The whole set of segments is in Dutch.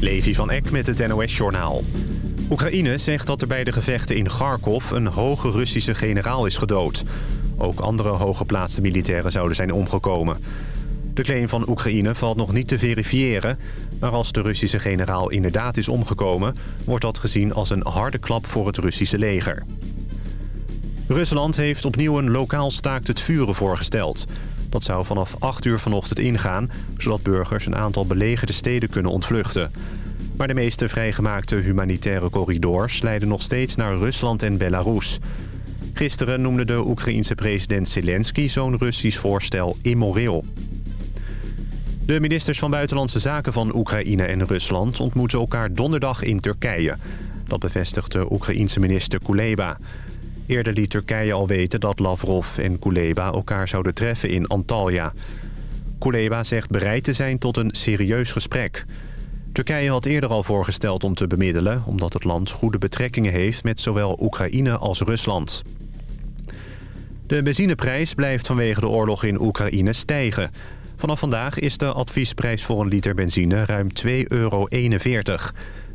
Levi van Eck met het NOS-journaal. Oekraïne zegt dat er bij de gevechten in Kharkov een hoge Russische generaal is gedood. Ook andere hooggeplaatste militairen zouden zijn omgekomen. De claim van Oekraïne valt nog niet te verifiëren... maar als de Russische generaal inderdaad is omgekomen... wordt dat gezien als een harde klap voor het Russische leger. Rusland heeft opnieuw een lokaal staakt het vuren voorgesteld. Dat zou vanaf 8 uur vanochtend ingaan... zodat burgers een aantal belegerde steden kunnen ontvluchten. Maar de meeste vrijgemaakte humanitaire corridors... leiden nog steeds naar Rusland en Belarus. Gisteren noemde de Oekraïense president Zelensky... zo'n Russisch voorstel immoreel. De ministers van Buitenlandse Zaken van Oekraïne en Rusland... ontmoeten elkaar donderdag in Turkije. Dat bevestigt de Oekraïense minister Kuleba... Eerder liet Turkije al weten dat Lavrov en Kuleba elkaar zouden treffen in Antalya. Kuleba zegt bereid te zijn tot een serieus gesprek. Turkije had eerder al voorgesteld om te bemiddelen... omdat het land goede betrekkingen heeft met zowel Oekraïne als Rusland. De benzineprijs blijft vanwege de oorlog in Oekraïne stijgen. Vanaf vandaag is de adviesprijs voor een liter benzine ruim 2,41 euro.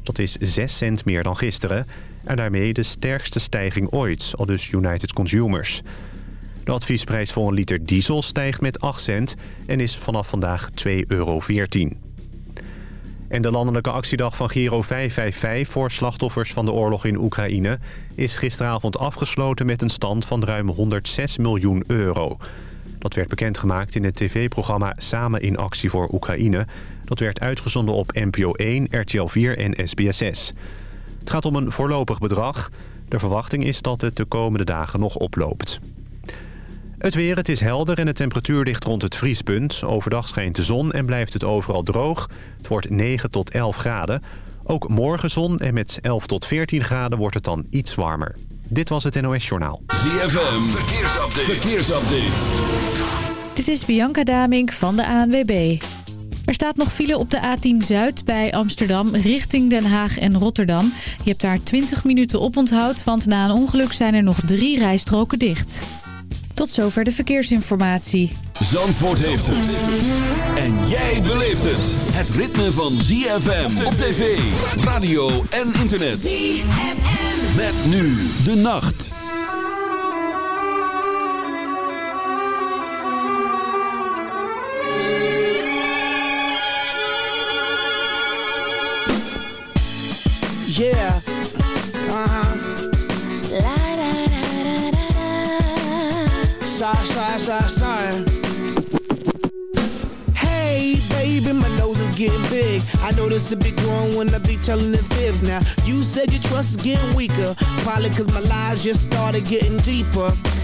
Dat is 6 cent meer dan gisteren en daarmee de sterkste stijging ooit, al dus United Consumers. De adviesprijs voor een liter diesel stijgt met 8 cent en is vanaf vandaag 2,14 euro. En de landelijke actiedag van Giro 555 voor slachtoffers van de oorlog in Oekraïne... is gisteravond afgesloten met een stand van ruim 106 miljoen euro. Dat werd bekendgemaakt in het tv-programma Samen in actie voor Oekraïne. Dat werd uitgezonden op NPO 1, RTL 4 en SBSS. Het gaat om een voorlopig bedrag. De verwachting is dat het de komende dagen nog oploopt. Het weer, het is helder en de temperatuur ligt rond het vriespunt. Overdag schijnt de zon en blijft het overal droog. Het wordt 9 tot 11 graden. Ook morgen zon en met 11 tot 14 graden wordt het dan iets warmer. Dit was het NOS Journaal. ZFM, verkeersupdate. verkeersupdate. Dit is Bianca Damink van de ANWB. Er staat nog file op de A10 Zuid bij Amsterdam richting Den Haag en Rotterdam. Je hebt daar 20 minuten op onthoud, want na een ongeluk zijn er nog drie rijstroken dicht. Tot zover de verkeersinformatie. Zandvoort heeft het. En jij beleeft het. Het ritme van ZFM op tv, radio en internet. ZFM. Met nu de nacht. Yeah. Uh-huh. La da da da da da. Sorry, sorry, sorry, sorry. Hey, baby, my nose is getting big. I know this a big growing when I be telling the fibs. Now, you said your trust is getting weaker. Probably cause my lies just started getting deeper.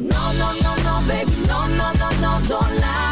no, no, no, no, baby, no, no, no, no, don't lie.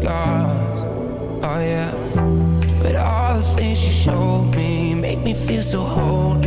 stars. Oh yeah. But all the things you showed me make me feel so whole.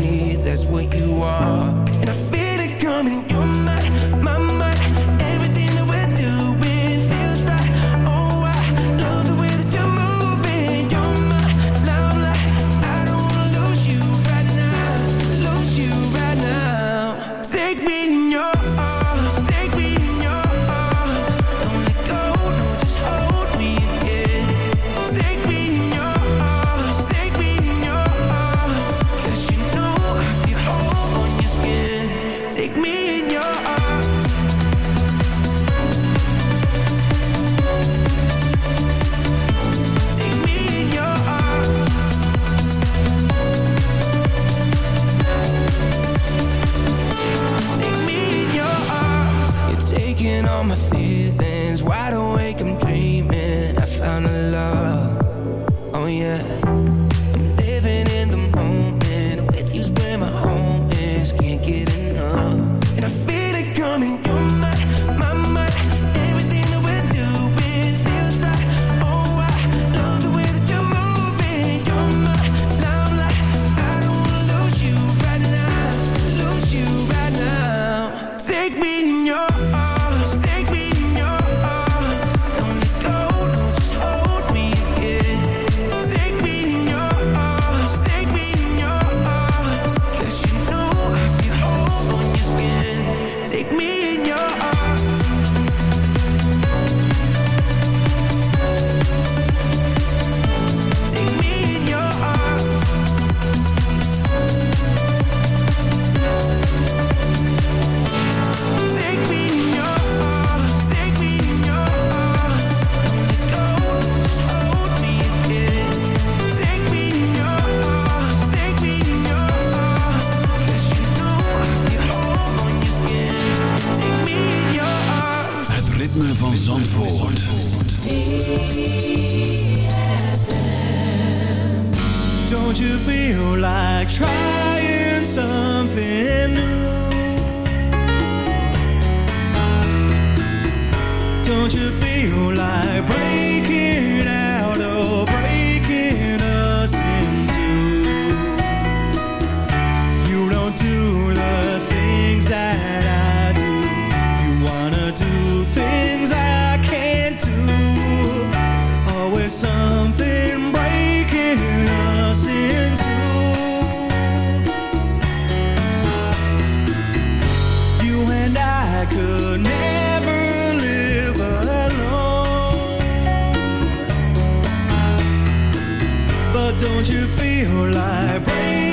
don't you feel like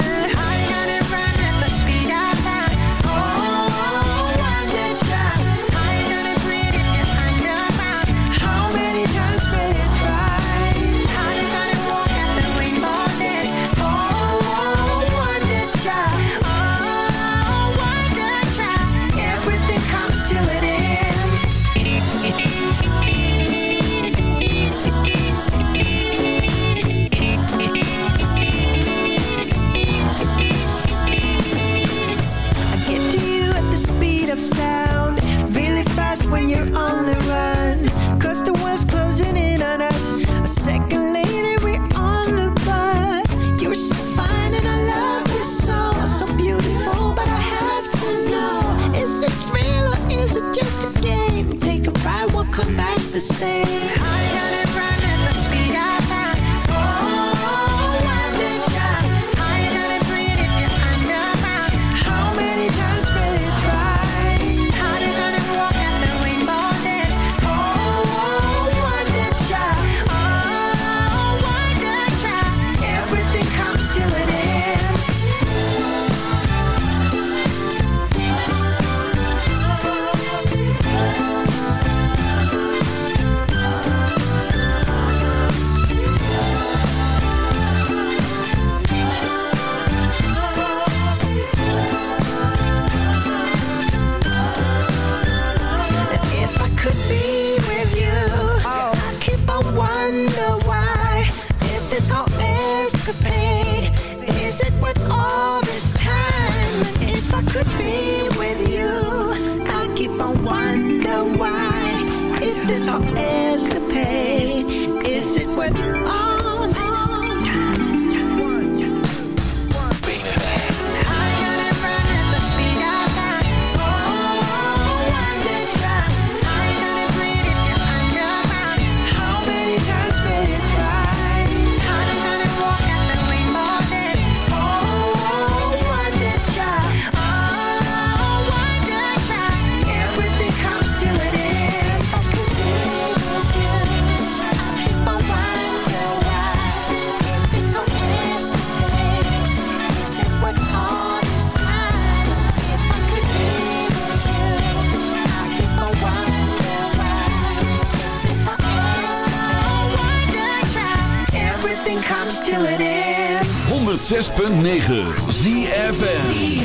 106.9 ZFN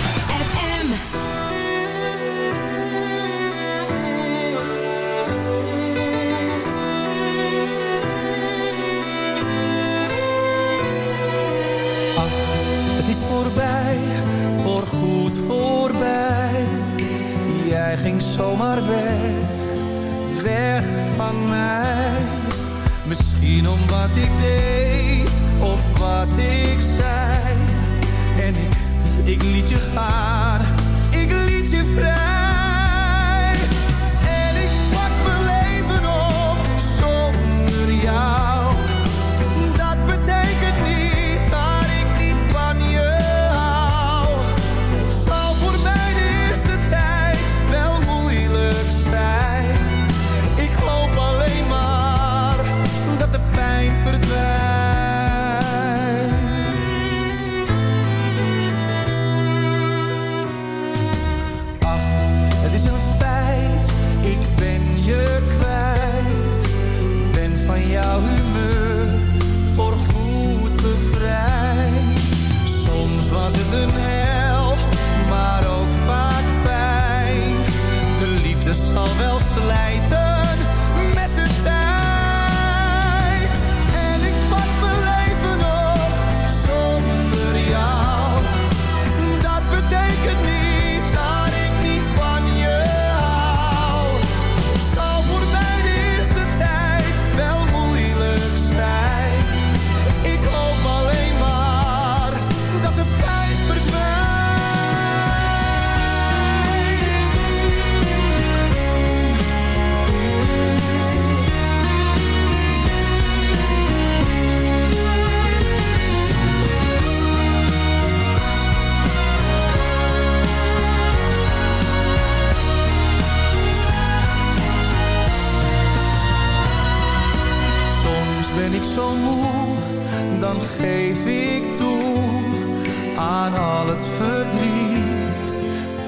is voorbij, voorgoed voorbij. Jij ging zomaar weg, weg van mij. Misschien om wat ik deed of wat ik zei. En ik, ik liet je gaan.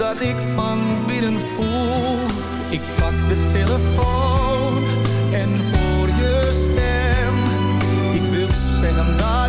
Dat ik van binnen voel. Ik pak de telefoon en hoor je stem. Ik wil zeggen dat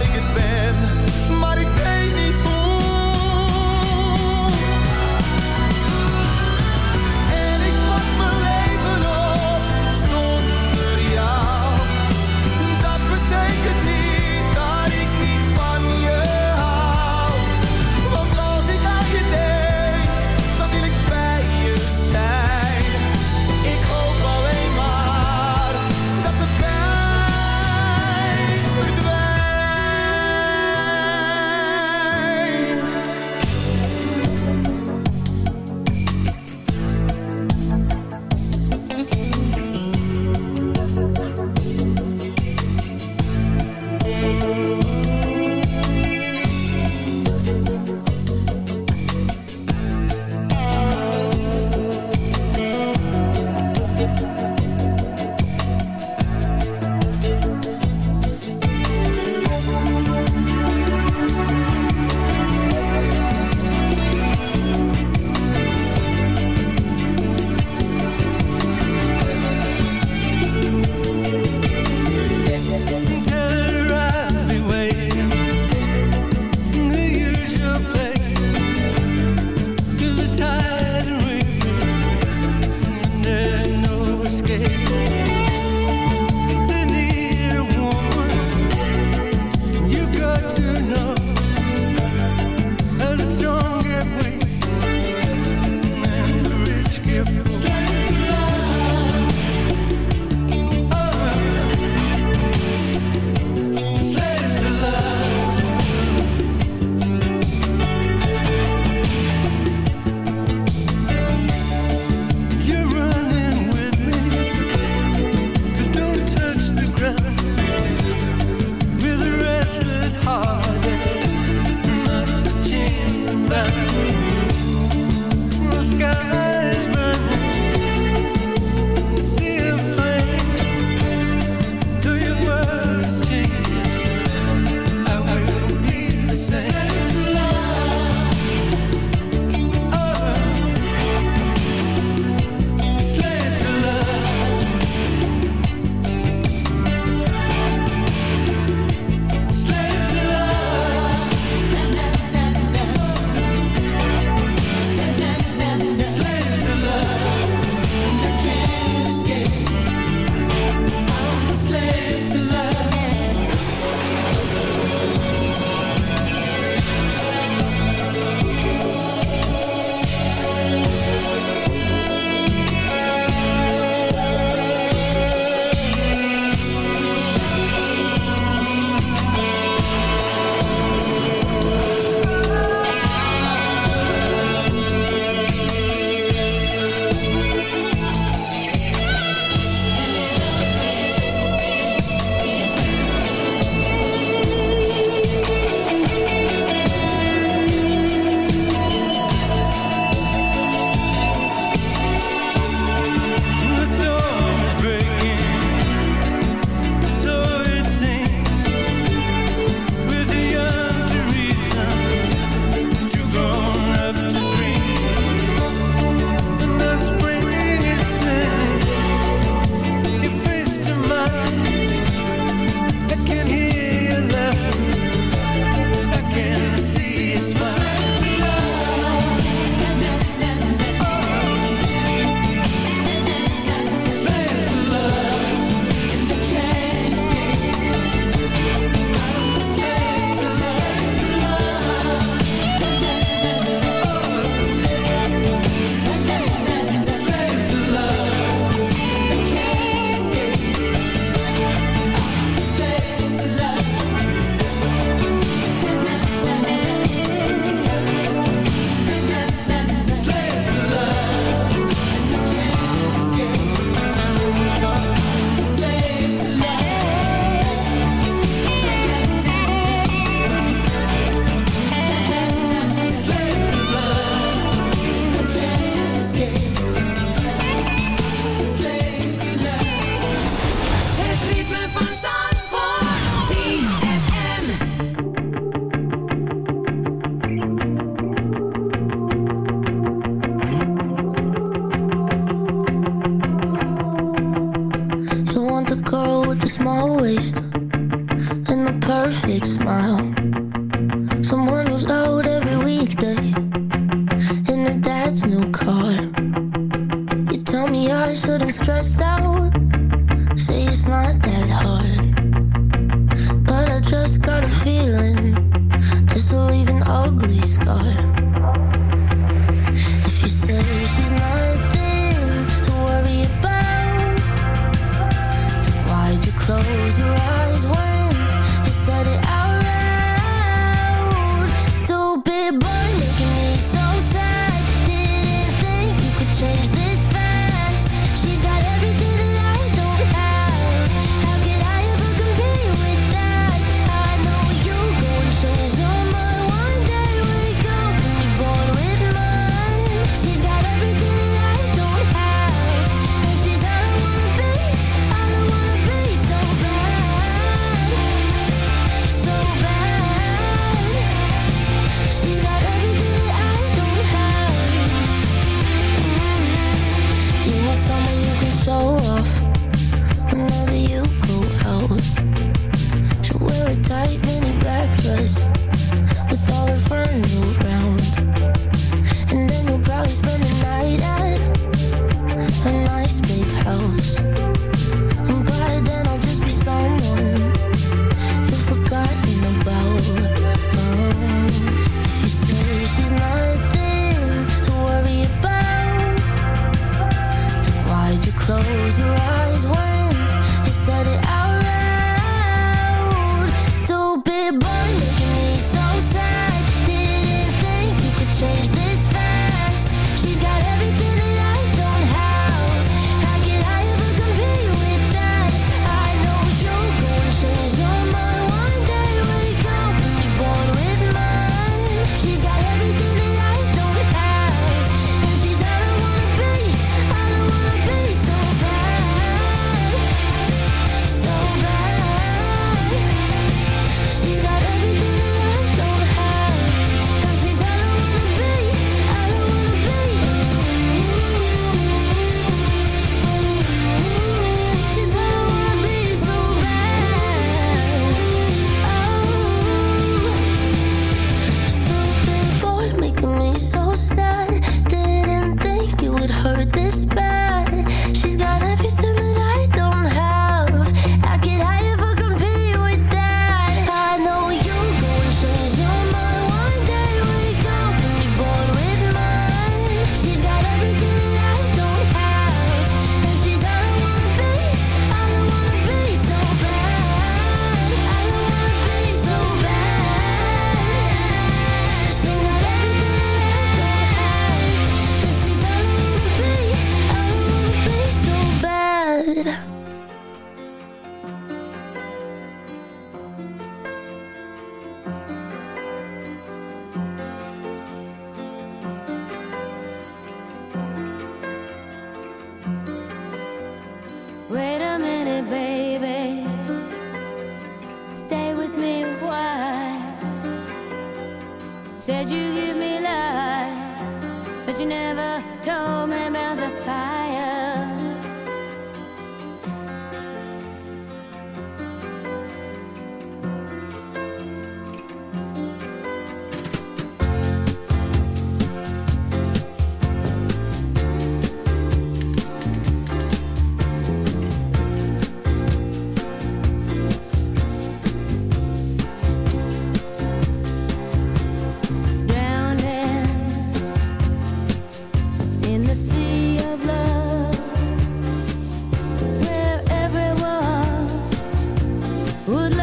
would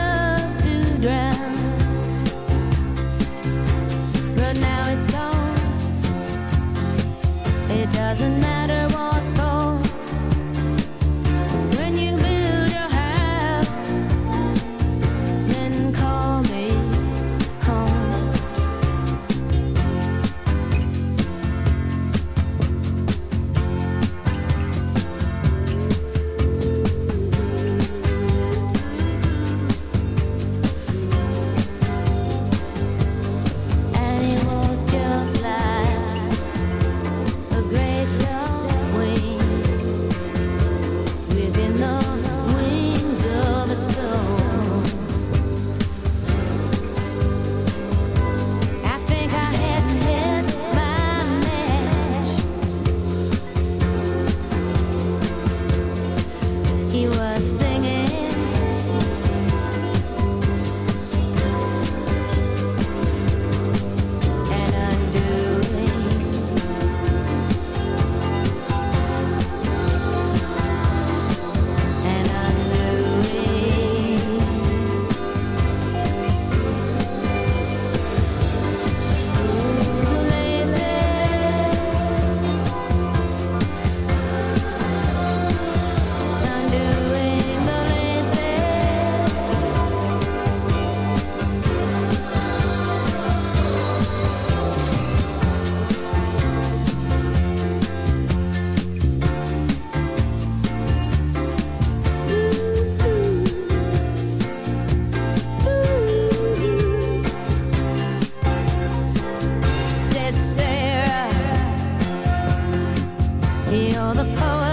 you're the poet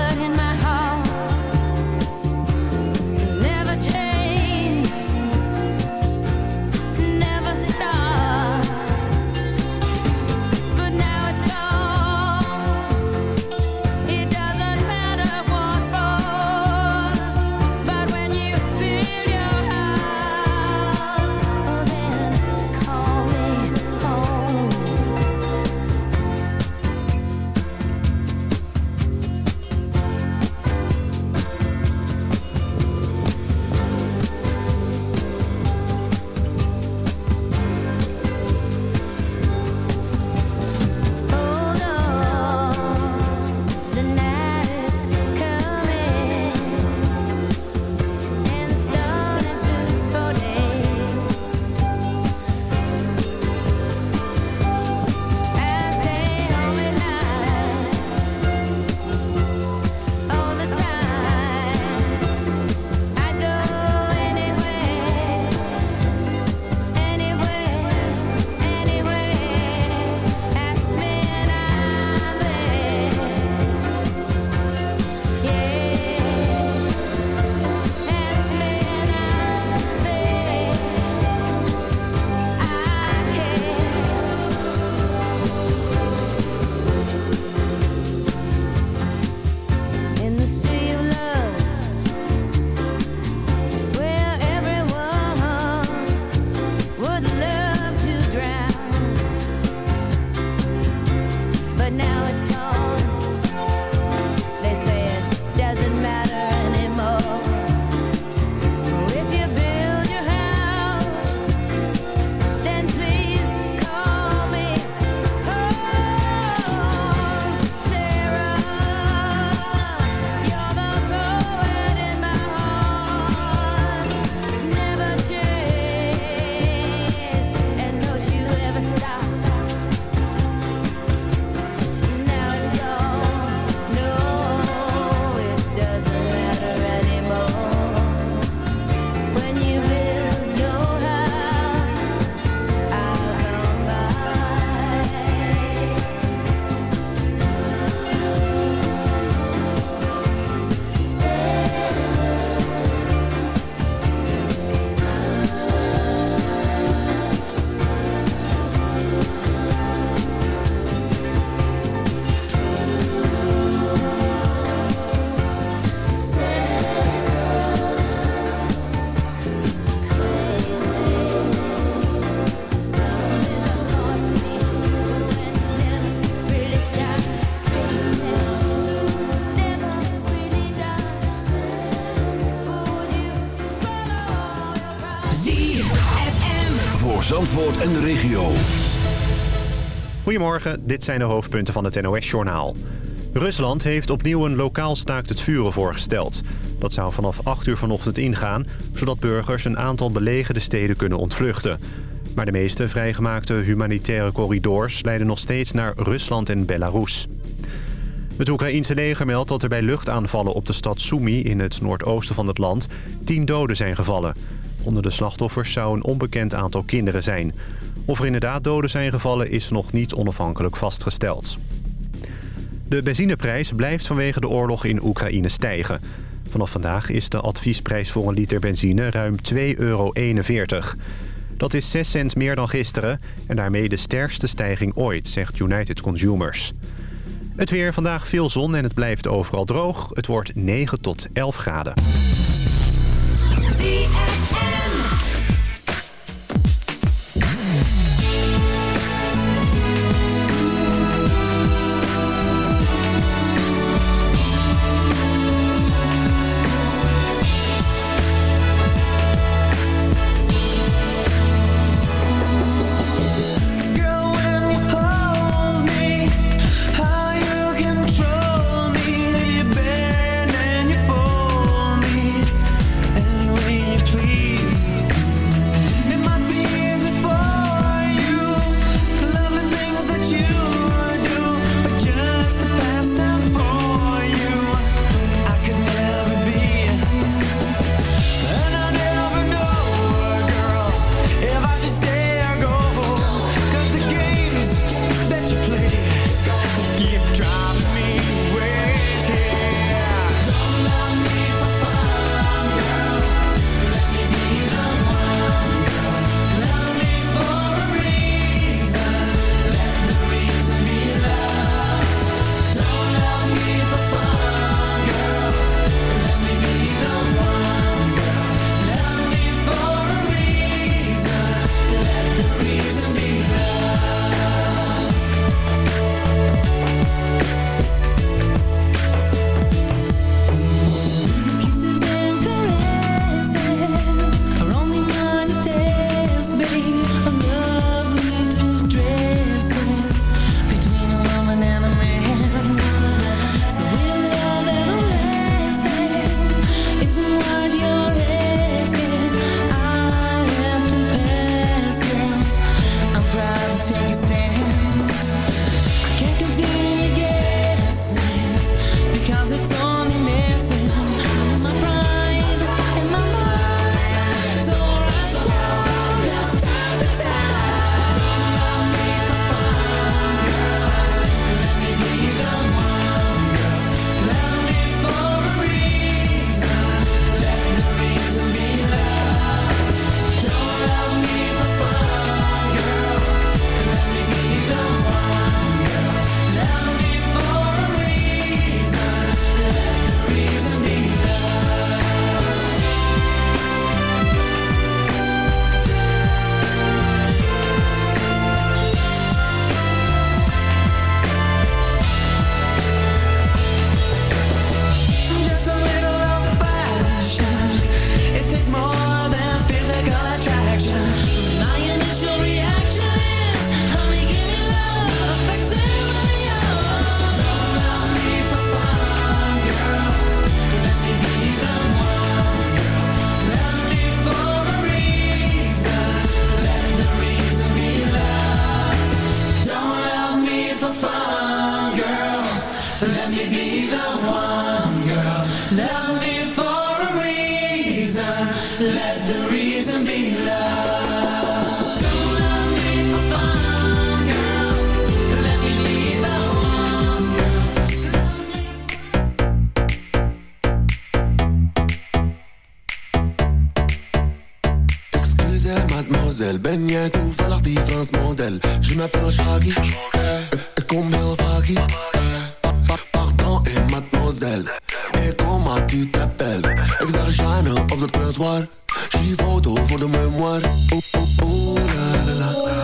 Goedemorgen, dit zijn de hoofdpunten van het NOS-journaal. Rusland heeft opnieuw een lokaal staakt het vuren voorgesteld. Dat zou vanaf 8 uur vanochtend ingaan... zodat burgers een aantal belegerde steden kunnen ontvluchten. Maar de meeste vrijgemaakte humanitaire corridors... leiden nog steeds naar Rusland en Belarus. Het Oekraïense leger meldt dat er bij luchtaanvallen op de stad Sumy... in het noordoosten van het land 10 doden zijn gevallen. Onder de slachtoffers zou een onbekend aantal kinderen zijn. Of er inderdaad doden zijn gevallen is nog niet onafhankelijk vastgesteld. De benzineprijs blijft vanwege de oorlog in Oekraïne stijgen. Vanaf vandaag is de adviesprijs voor een liter benzine ruim 2,41 euro. Dat is 6 cent meer dan gisteren en daarmee de sterkste stijging ooit, zegt United Consumers. Het weer, vandaag veel zon en het blijft overal droog. Het wordt 9 tot 11 graden. Ben jij toevallig die Frans model? Je m'appelle Shaggy, eh, ik kom heel vaak hier. Eh, pardon et mademoiselle, eh, Et comment tu t'appelles t'appelle. Ik op de trottoir, je foto voor de mémoire. Oh, oh, oh.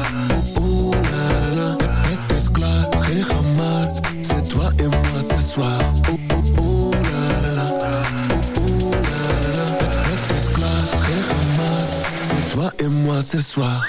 soir.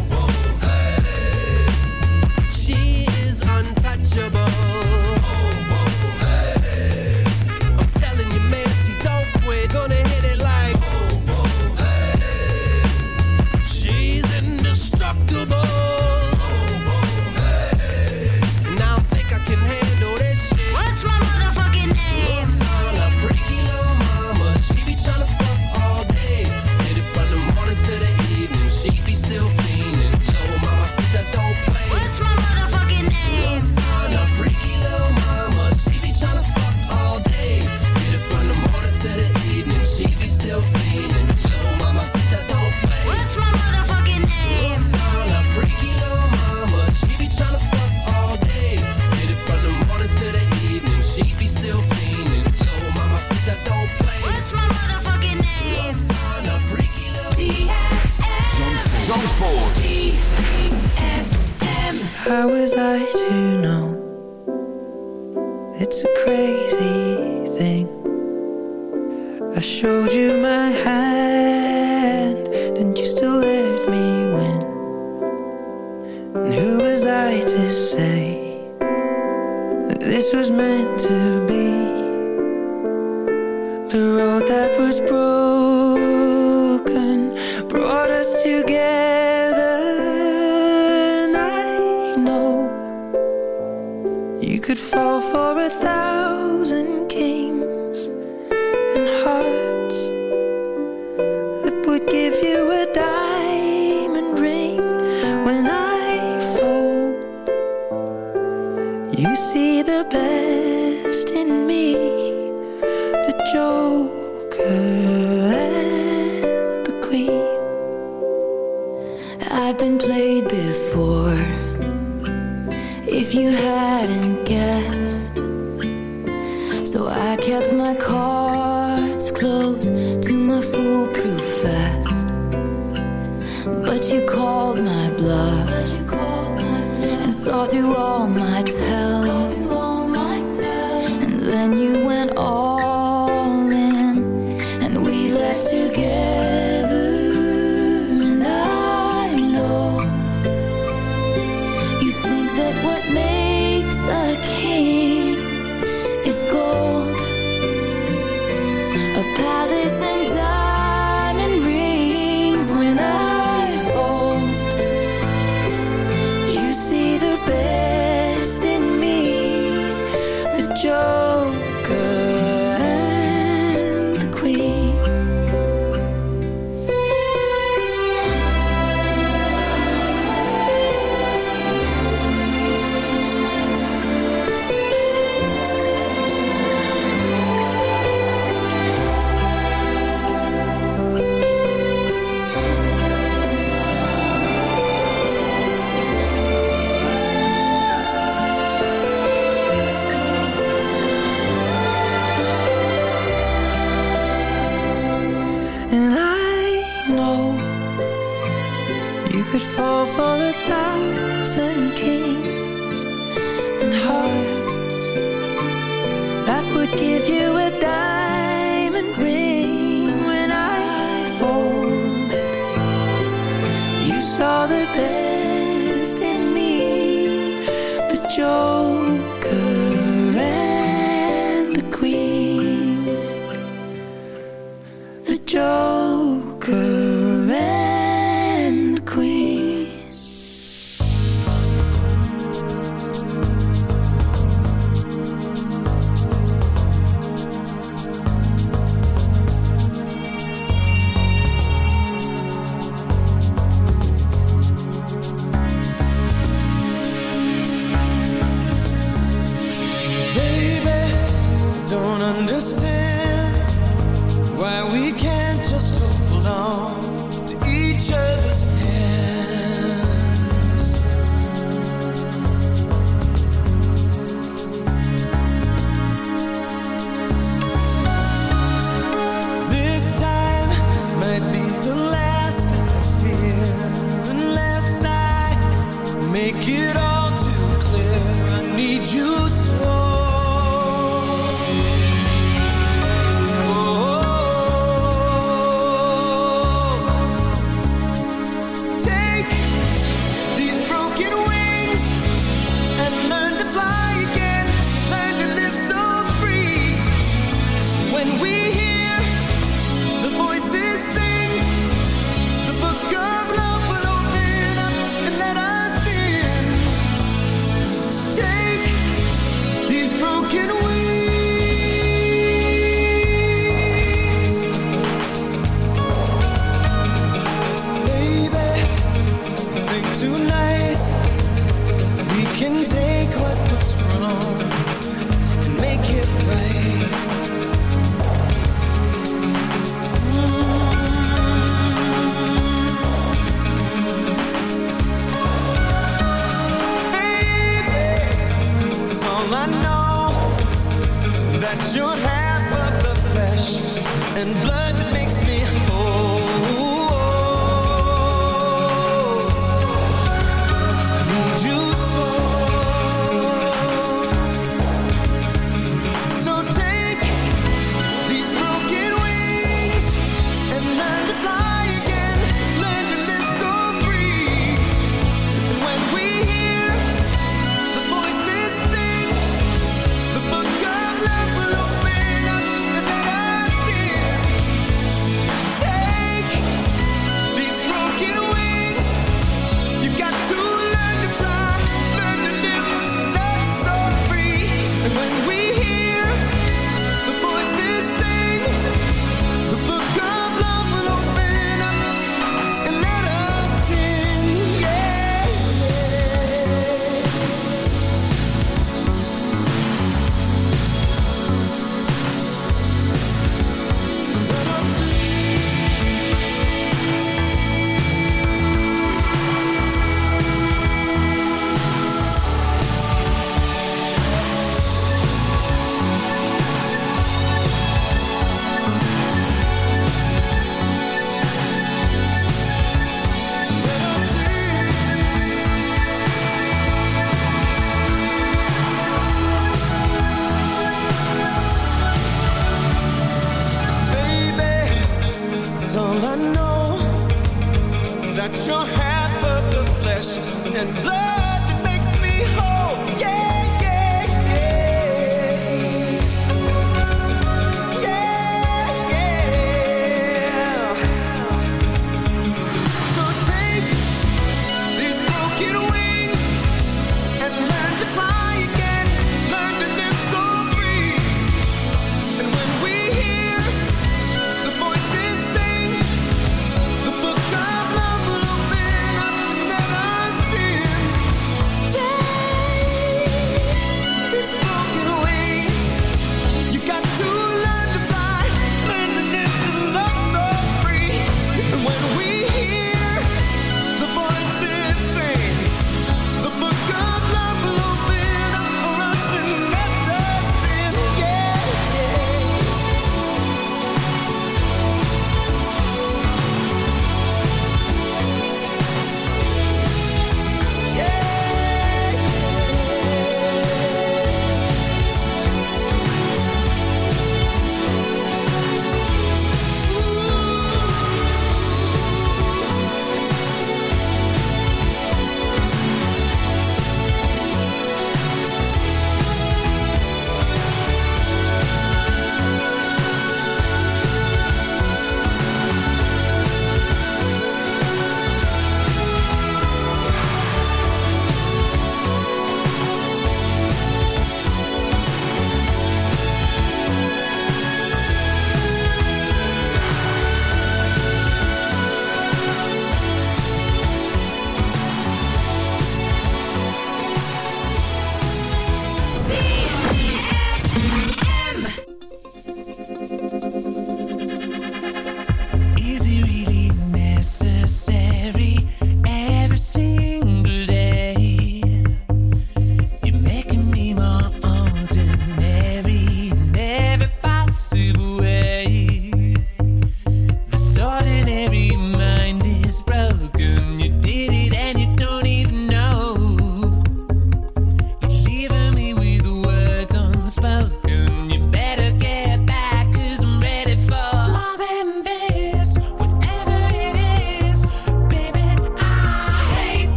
Understand